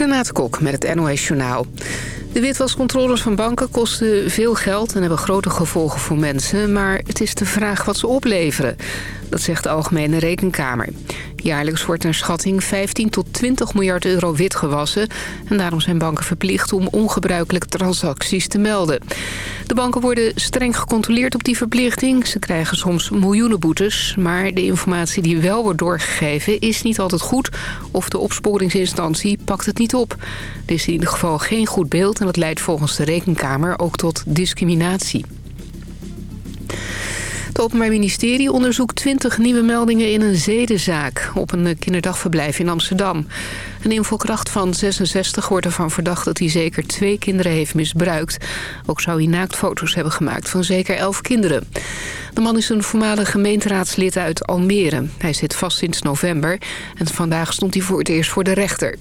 Renate Kok met het NOS Journaal. De witwascontroles van banken kosten veel geld en hebben grote gevolgen voor mensen. Maar het is de vraag wat ze opleveren. Dat zegt de Algemene Rekenkamer. Jaarlijks wordt een schatting 15 tot 20 miljard euro witgewassen. En daarom zijn banken verplicht om ongebruikelijke transacties te melden. De banken worden streng gecontroleerd op die verplichting. Ze krijgen soms miljoenen boetes. Maar de informatie die wel wordt doorgegeven is niet altijd goed. Of de opsporingsinstantie pakt het niet op. Er is in ieder geval geen goed beeld en dat leidt volgens de Rekenkamer ook tot discriminatie. Het Openbaar Ministerie onderzoekt 20 nieuwe meldingen in een zedenzaak op een kinderdagverblijf in Amsterdam. Een involkracht van 66 wordt ervan verdacht dat hij zeker twee kinderen heeft misbruikt. Ook zou hij naaktfoto's hebben gemaakt van zeker 11 kinderen. De man is een voormalig gemeenteraadslid uit Almere. Hij zit vast sinds november en vandaag stond hij voor het eerst voor de rechter.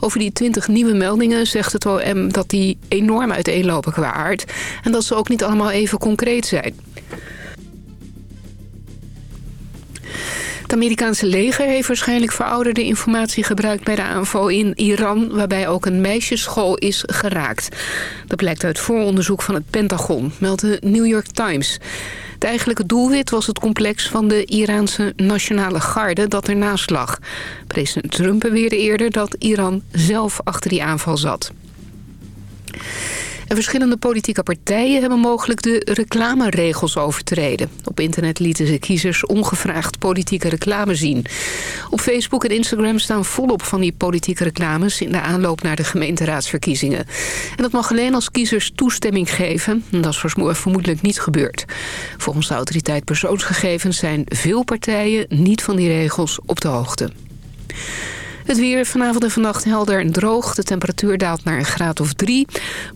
Over die 20 nieuwe meldingen zegt het OM dat die enorm uiteenlopen qua aard... en dat ze ook niet allemaal even concreet zijn. Het Amerikaanse leger heeft waarschijnlijk verouderde informatie gebruikt bij de aanval in Iran, waarbij ook een meisjesschool is geraakt. Dat blijkt uit vooronderzoek van het Pentagon, meldt de New York Times. Het eigenlijke doelwit was het complex van de Iraanse Nationale Garde dat ernaast lag. President Trump beweerde eerder dat Iran zelf achter die aanval zat verschillende politieke partijen hebben mogelijk de reclameregels overtreden. Op internet lieten ze kiezers ongevraagd politieke reclame zien. Op Facebook en Instagram staan volop van die politieke reclames... in de aanloop naar de gemeenteraadsverkiezingen. En dat mag alleen als kiezers toestemming geven. En dat is vermoedelijk niet gebeurd. Volgens de autoriteit persoonsgegevens zijn veel partijen niet van die regels op de hoogte. Het weer vanavond en vannacht helder en droog. De temperatuur daalt naar een graad of drie.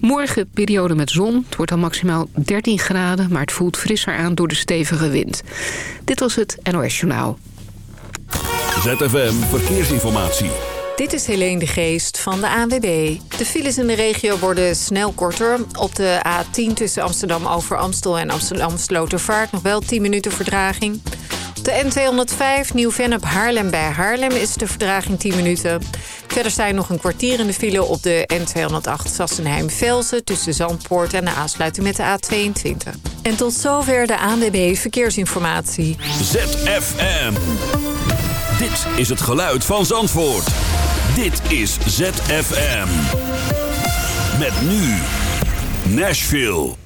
Morgen periode met zon. Het wordt dan maximaal 13 graden, maar het voelt frisser aan door de stevige wind. Dit was het NOS Journaal. ZFM Verkeersinformatie. Dit is Helene de Geest van de ANWB. De files in de regio worden snel korter. Op de A10 tussen Amsterdam over Amstel en Amsterdam Slotervaart... nog wel 10 minuten verdraging. De N205 Nieuw-Vennep Haarlem bij Haarlem is de verdraging 10 minuten. Verder staan nog een kwartier in de file op de N208 Sassenheim-Velsen... tussen Zandpoort en de aansluiting met de A22. En tot zover de ANWB Verkeersinformatie. ZFM. Dit is het geluid van Zandvoort. Dit is ZFM. Met nu Nashville.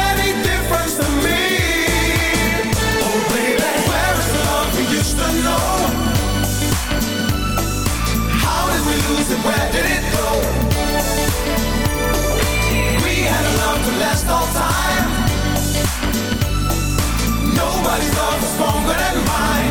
Did it go? We had a love to last all time Nobody's loves longer than mine.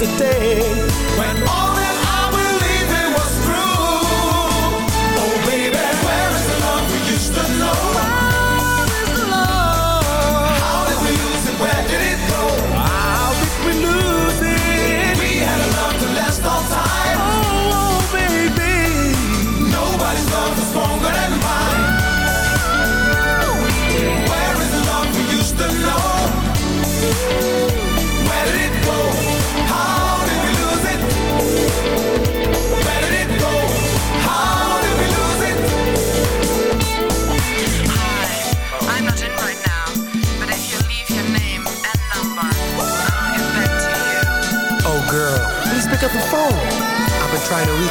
yesterday. When all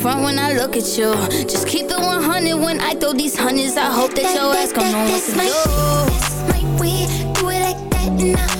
Front when I look at you. Just keep it 100 when I throw these hundreds. I hope that your ass gon' know what to my do. shit, that's my way. Do it like that and I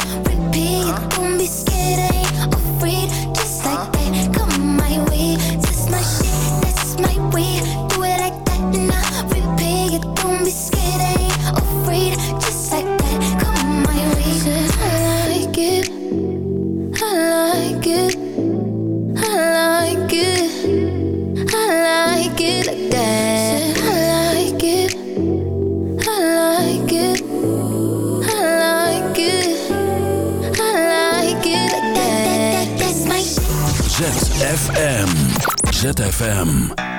ZFM.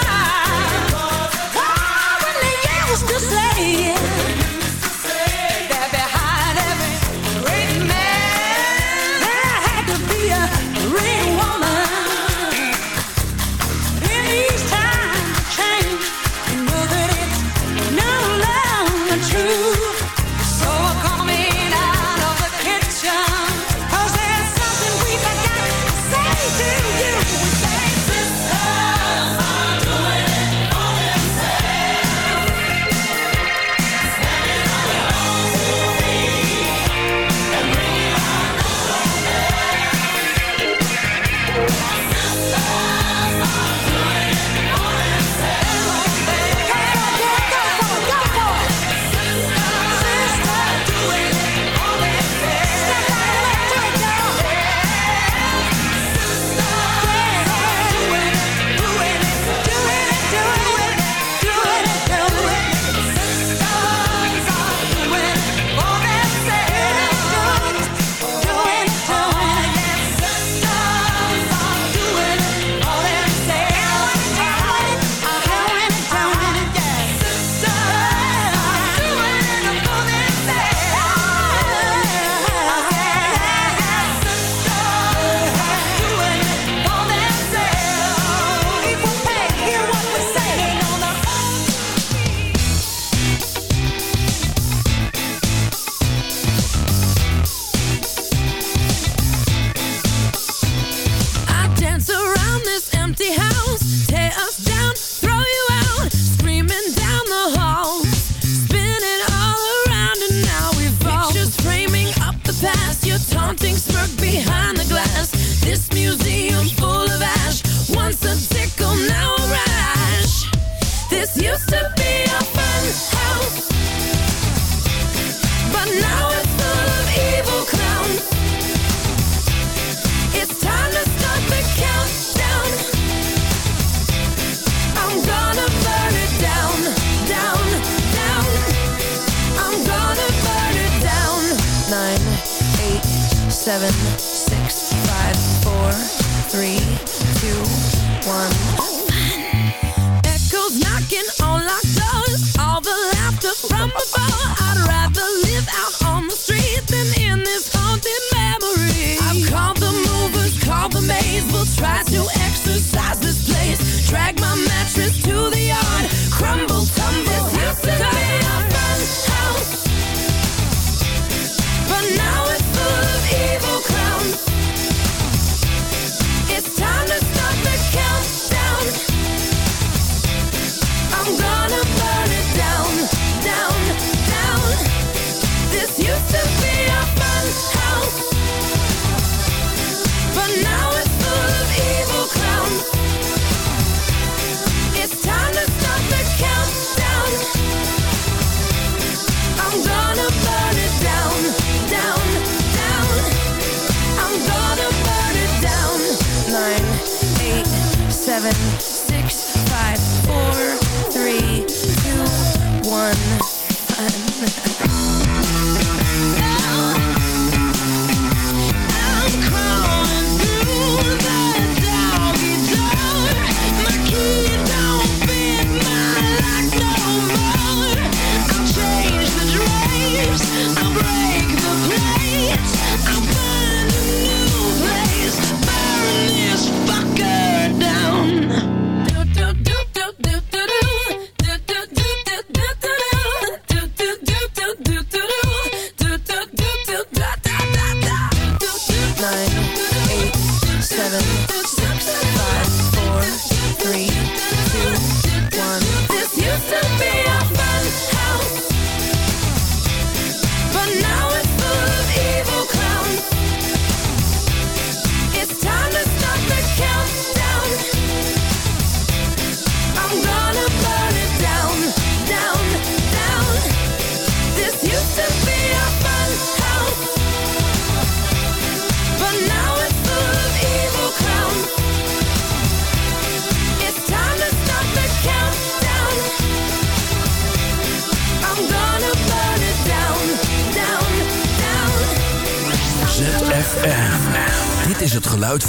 time.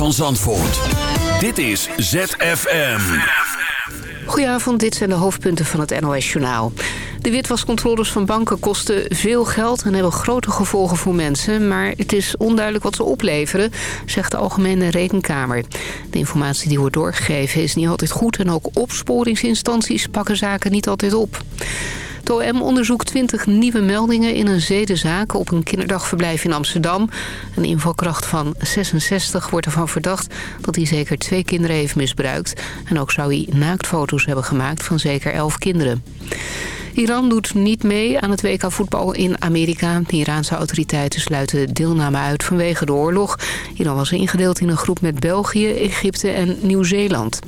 Van Zandvoort. Dit is ZFM. Goedenavond, dit zijn de hoofdpunten van het NOS-journaal. De witwascontroles van banken kosten veel geld en hebben grote gevolgen voor mensen. Maar het is onduidelijk wat ze opleveren, zegt de Algemene Rekenkamer. De informatie die wordt doorgegeven is niet altijd goed... en ook opsporingsinstanties pakken zaken niet altijd op. Het onderzoekt 20 nieuwe meldingen in een zedenzaak op een kinderdagverblijf in Amsterdam. Een invalkracht van 66 wordt ervan verdacht dat hij zeker twee kinderen heeft misbruikt. En ook zou hij naaktfoto's hebben gemaakt van zeker 11 kinderen. Iran doet niet mee aan het WK voetbal in Amerika. De Iraanse autoriteiten sluiten deelname uit vanwege de oorlog. Iran was ingedeeld in een groep met België, Egypte en Nieuw-Zeeland.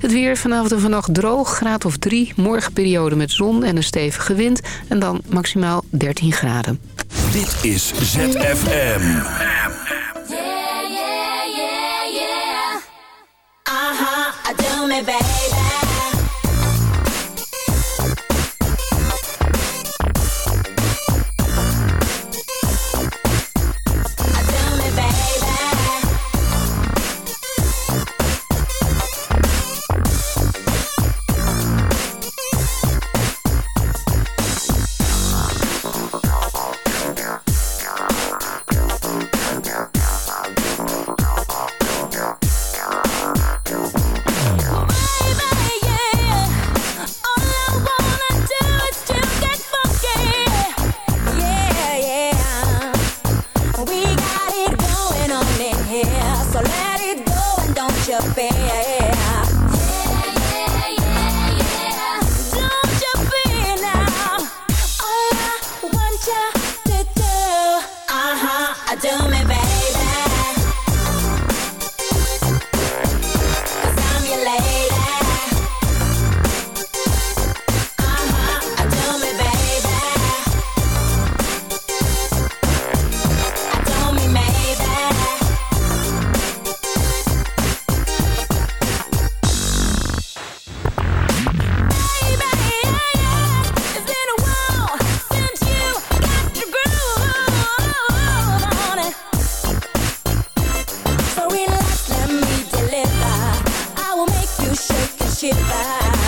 Het weer vanavond en vannacht droog, graad of 3. Morgen periode met zon en een stevige wind. En dan maximaal 13 graden. Dit is ZFM. Shake and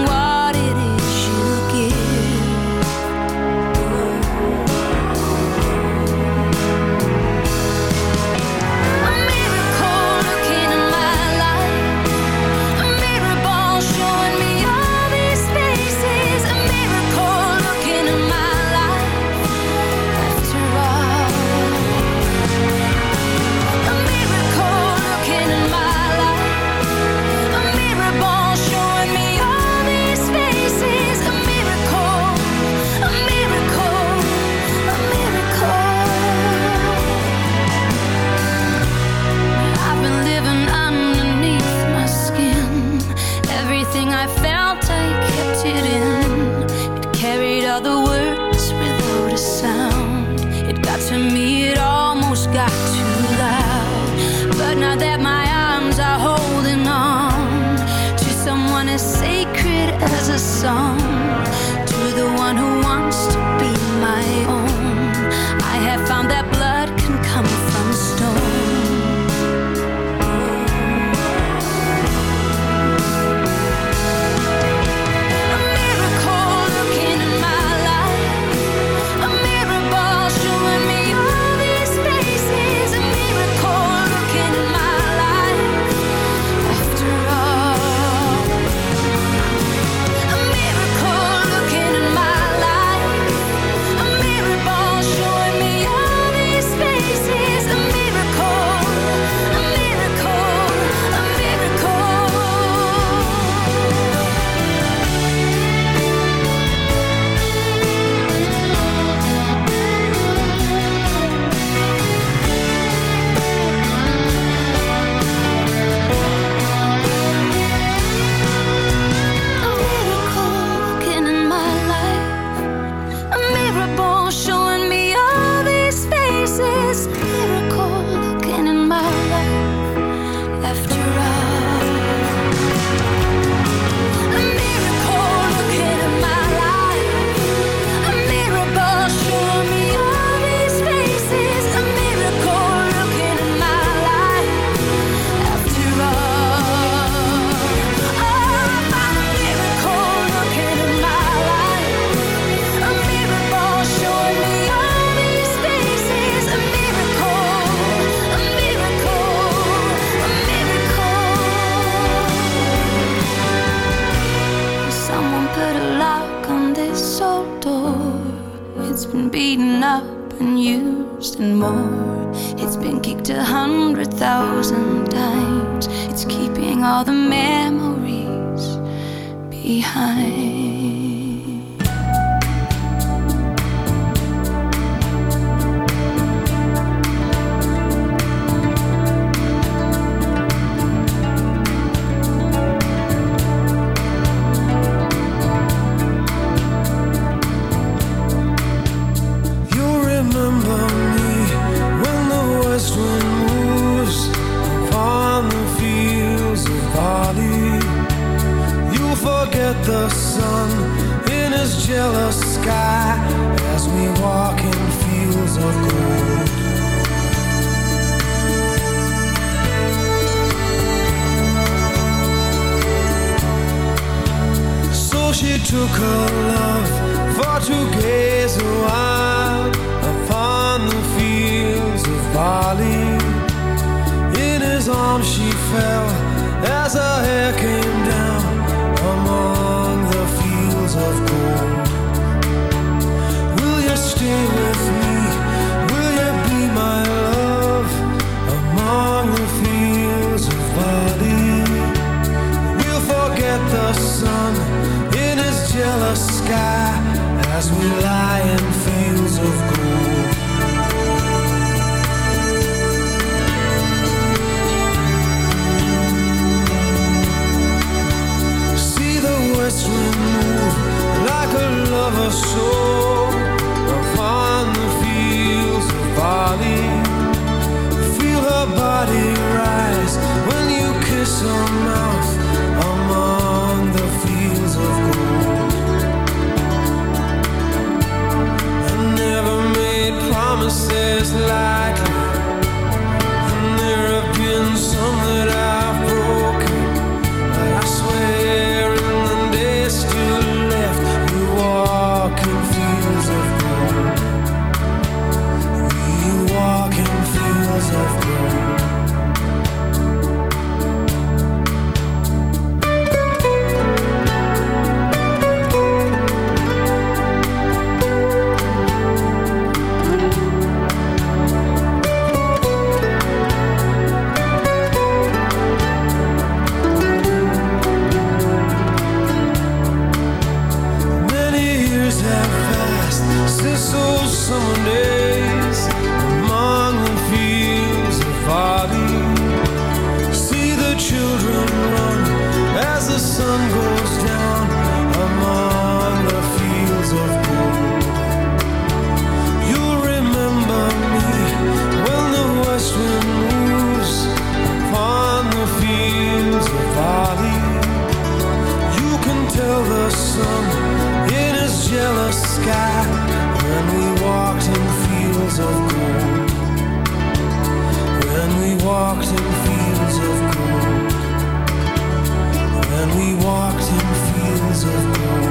and we walked in fields of gold.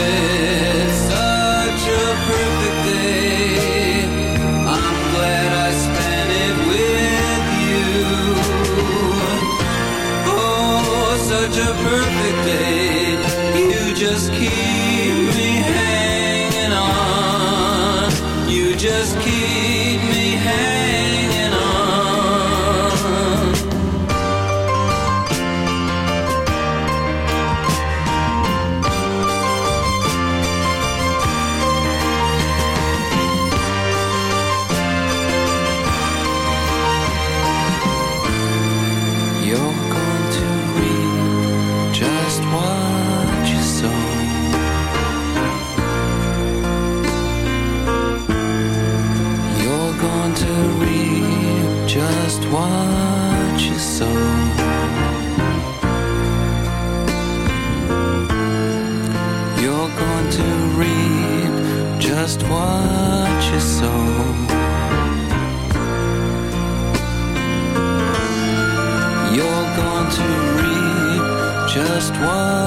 one.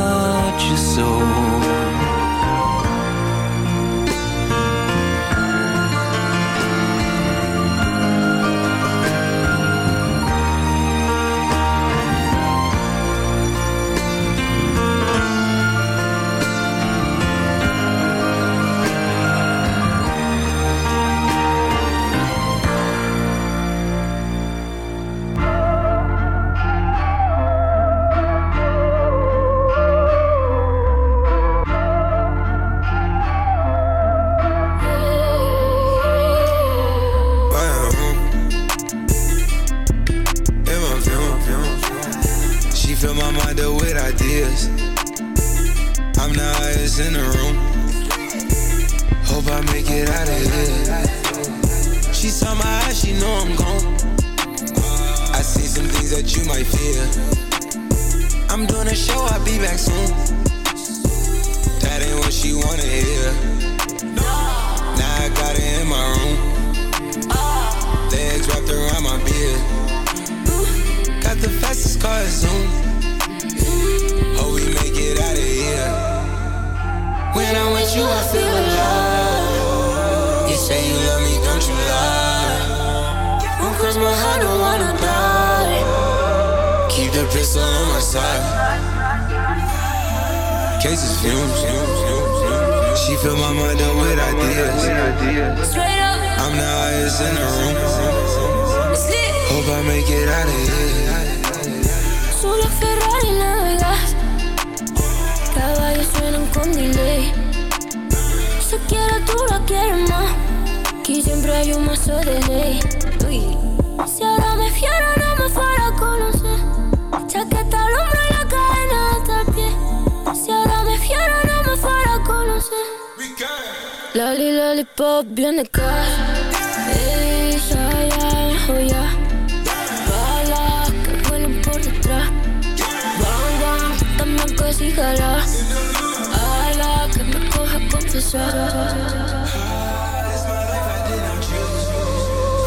También que sí jala. Ala, que me coja a confesar.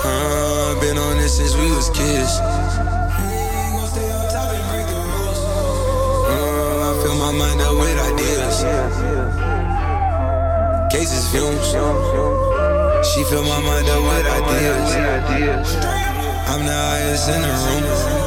Uh, been on this since we was kids. Uh, I fill my mind up with ideas. Cases fumes. She fill my mind up with ideas. I'm the highest in the room.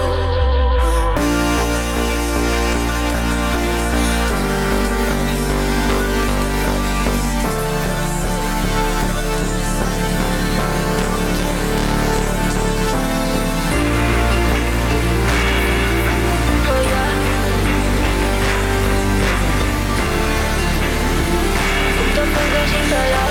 Yeah, I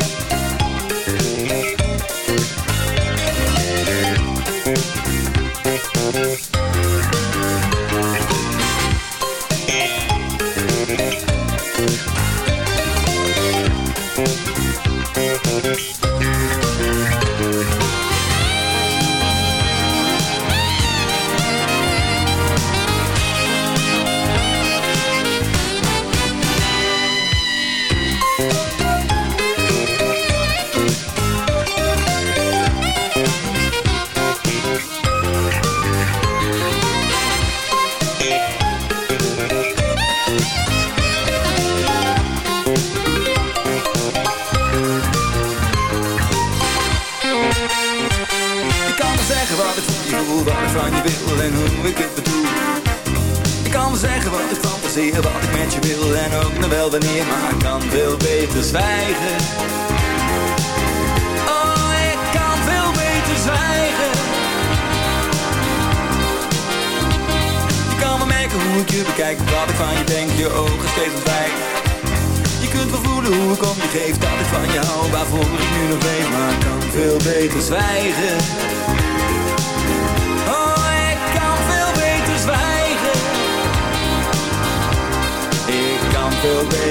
Thank you.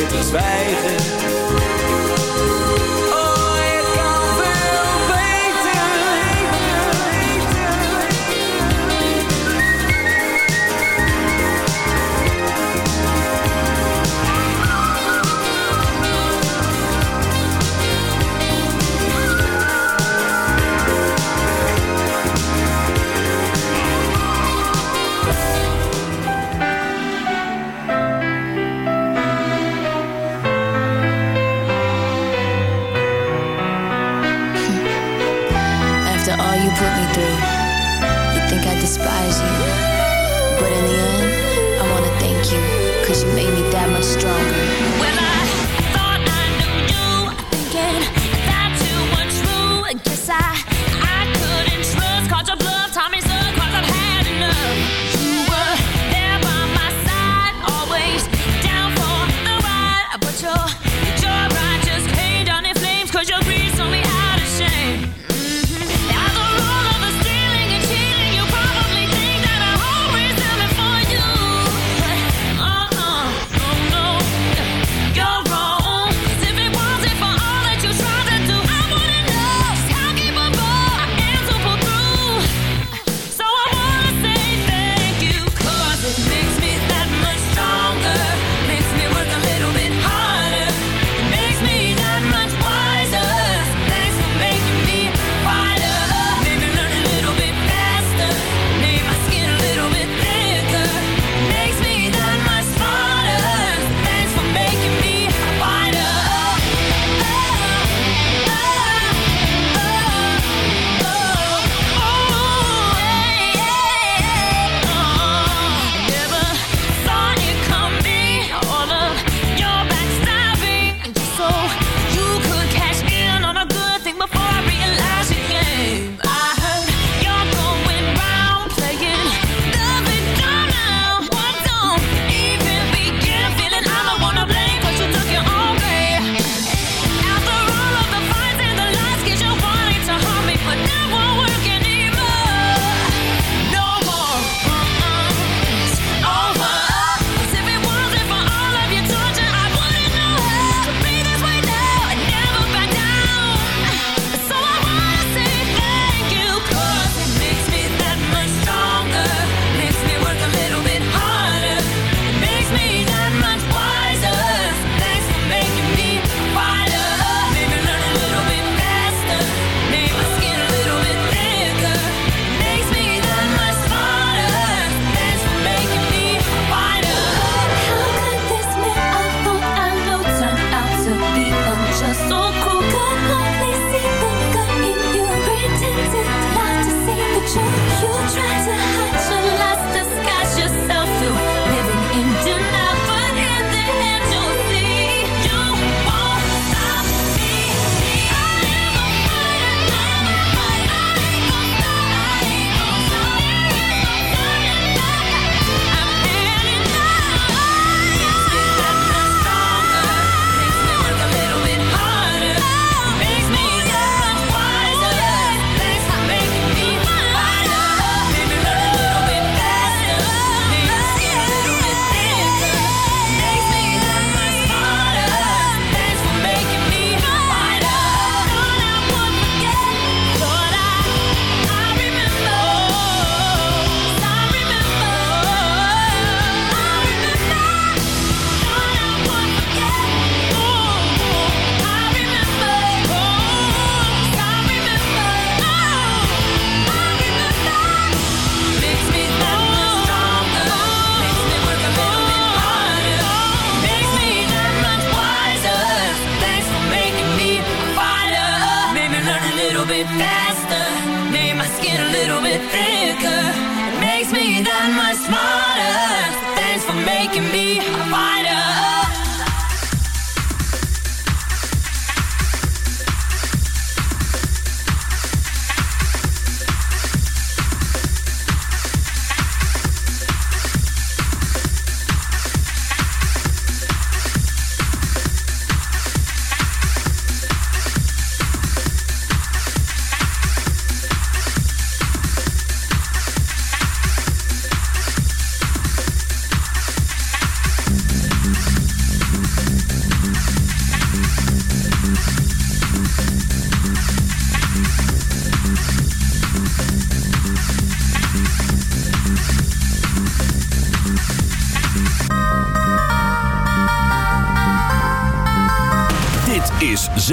Beter zwijgen